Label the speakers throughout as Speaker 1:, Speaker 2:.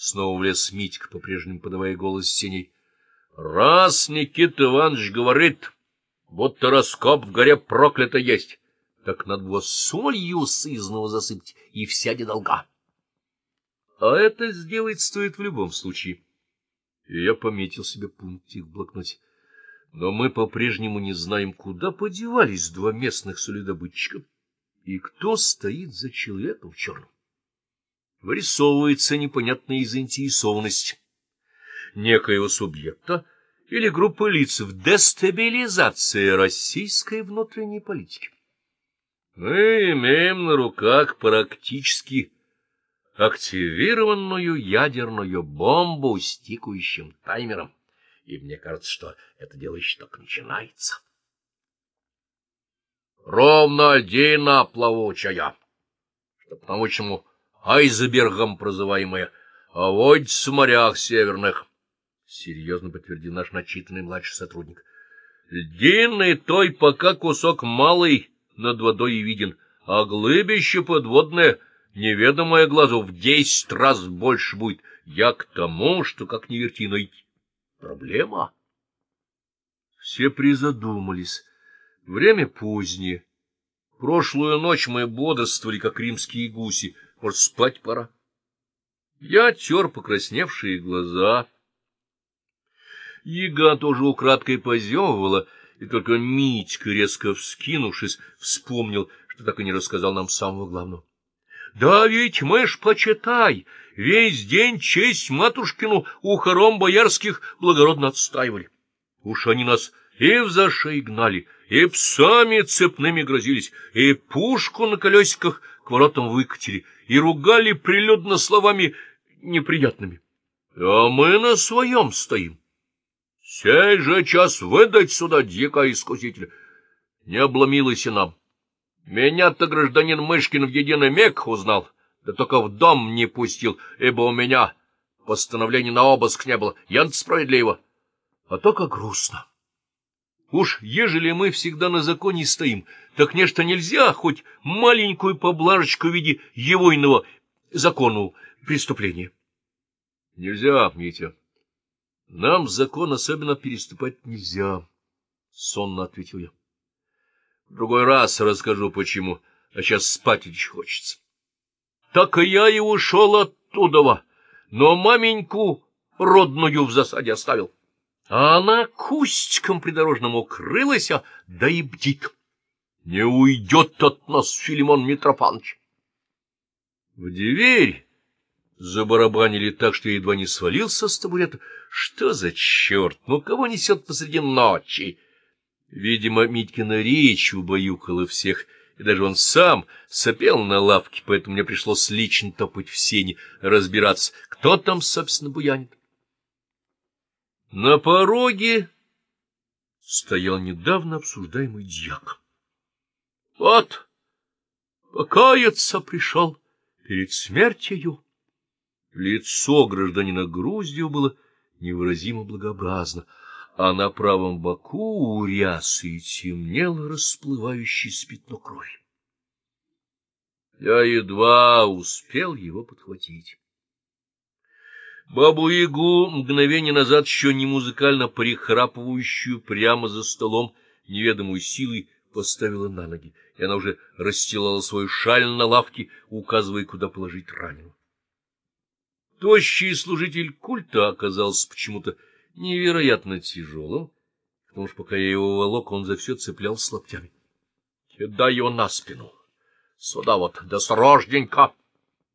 Speaker 1: Снова влез Митька, по-прежнему подавая голос синей. — Раз Никита Иванович говорит, будто раскоп в горе проклято есть, так надо было солью сызного засыпать, и вся недолга. А это сделать стоит в любом случае. И я пометил себе пунктик в блокноте. Но мы по-прежнему не знаем, куда подевались два местных солидобытчика и кто стоит за человеком в черном. Вырисовывается непонятная заинтересованность некоего субъекта или группы лиц в дестабилизации российской внутренней политики. Мы имеем на руках практически активированную ядерную бомбу с тикающим таймером, и мне кажется, что это дело еще только начинается. Ровно льдина плавучая, что по-научному айсбергом прозываемая, а водится в морях северных, — серьезно подтвердил наш начитанный младший сотрудник. Льдины той пока кусок малый над водой и виден, а глыбище подводное — неведомое глазу в десять раз больше будет. Я к тому, что, как ни верти, найти. Проблема. Все призадумались. Время позднее. Прошлую ночь мы бодрствовали, как римские гуси. Может, спать пора? Я тер покрасневшие глаза. Яга тоже украдкой позевывала, и только Митька, резко вскинувшись, вспомнил, что так и не рассказал нам самого главного. Да ведь мы ж, почитай, весь день честь матушкину у хором боярских благородно отстаивали. Уж они нас и в зашей гнали, и псами цепными грозились, и пушку на колесиках к воротам выкатили, и ругали прилюдно словами неприятными. А мы на своем стоим. Сей же час выдать сюда дьяка искусителя. Не обломилось и нам. Меня-то гражданин Мышкин в единый миг узнал, да только в дом не пустил, ибо у меня постановления на обыск не было. Я справедливо. А только грустно. Уж ежели мы всегда на законе стоим, так нечто нельзя хоть маленькую поблажечку в виде егойного закону преступления. — Нельзя, Митя. Нам закон особенно переступать нельзя, — сонно ответил я. В другой раз расскажу, почему, а сейчас спать очень хочется. Так и я и ушел оттуда, но маменьку родную в засаде оставил. А она кустиком придорожным укрылась, а да и бдит. Не уйдет от нас Филимон Митрофанович. В дверь забарабанили так, что я едва не свалился с табурета. Что за черт? Ну, кого несет посреди ночи? Видимо, Митькина речь убаюкала всех, и даже он сам сопел на лавке, поэтому мне пришлось лично топать в сене, разбираться, кто там, собственно, буянит. На пороге стоял недавно обсуждаемый дьяк. Вот, покаяться пришел перед смертью. Лицо гражданина Груздио было невыразимо благообразно — а на правом боку у рясы темнел расплывающий пятно крови. Я едва успел его подхватить. Бабу-ягу мгновение назад еще не музыкально прихрапывающую прямо за столом неведомую силой поставила на ноги, и она уже расстилала свою шаль на лавке, указывая, куда положить раненого. Тощий служитель культа оказался почему-то невероятно тяжелым, потому что пока я его волок, он за все цеплялся локтями. — Кидай его на спину. Сюда вот, досрожденько.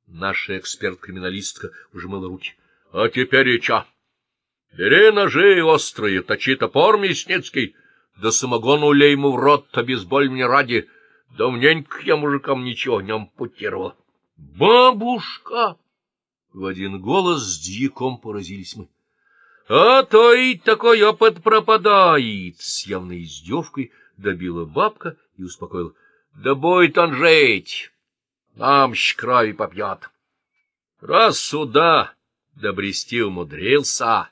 Speaker 1: Наша эксперт-криминалистка уже мыла руки. — А теперь реча. Бери ножи острые, точи топор мясницкий, да самогон улей ему в рот, обезболь ради. Давненько я мужикам ничего не ампутировал. Бабушка! В один голос с дьяком поразились мы. — А то и такой опыт пропадает! — с явной издевкой добила бабка и успокоила. — Да будет он жить! Нам щ крови попьет. Раз сюда добрести умудрился,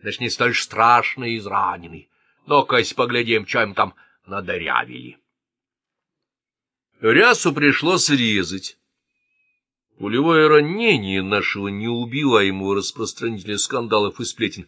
Speaker 1: значит, не столь страшно израненный. Ну-ка, поглядим, что им там надырявили. Рясу пришлось резать. Пулевое ранение нашего неубиваемого распространителя скандалов и сплетен